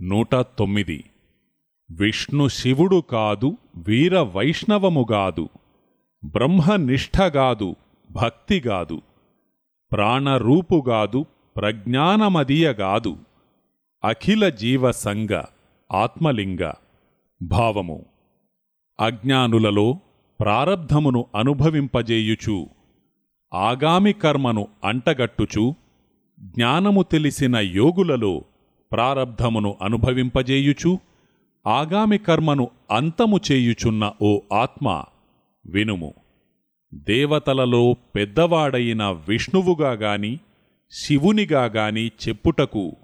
నూట తొమ్మిది. విష్ణు శివుడు కాదు వీర వైష్ణవముగాదు బ్రహ్మనిష్టగాదు భక్తిగాదు ప్రాణరూపుగాదు ప్రజ్ఞానమదియగాదు అఖిల జీవ సంగ ఆత్మలింగ భావము. అజ్ఞానులలో ప్రారబ్ధమును అనుభవింపజేయుచు ఆగామి కర్మను అంటగట్టుచు జ్ఞానము తెలిసిన యోగులలో ప్రారబ్ధమును అనుభవింపజేయుచు ఆగామి కర్మను అంతము చేయుచున్న ఓ ఆత్మ వినుము. దేవతలలో పెద్దవాడైన విష్ణువుగా గాని శివునిగా గాని చెప్పుటకు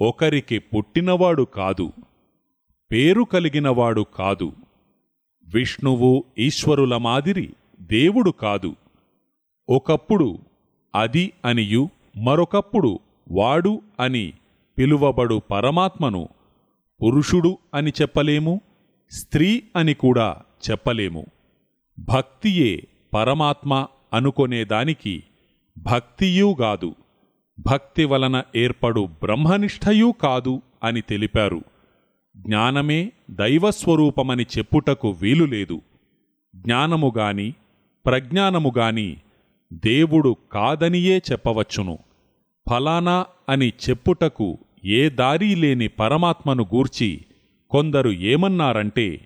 ఒకరికి పుట్టినవాడు కాదు పేరు కలిగినవాడు కాదు విష్ణువు ఈశ్వరుల మాదిరి దేవుడు కాదు. ఒకప్పుడు అది అనియు మరొకప్పుడు వాడు అని పిలువబడు పరమాత్మను పురుషుడు అని చెప్పలేము స్త్రీ అని కూడా చెప్పలేము. భక్తియే పరమాత్మ అనుకొనేదానికి భక్తియూ భక్తి వలన ఏర్పడు బ్రహ్మనిష్టయూ కాదు అని తెలిపారు. జ్ఞానమే దైవస్వరూపమని చెప్పుటకు వీలులేదు జ్ఞానముగాని ప్రజ్ఞానముగాని దేవుడు కాదనియే చెప్పవచ్చును. ఫలానా అని చెప్పుటకు ఏ దారీ లేని పరమాత్మను గూర్చి కొందరు ఏమన్నారంటే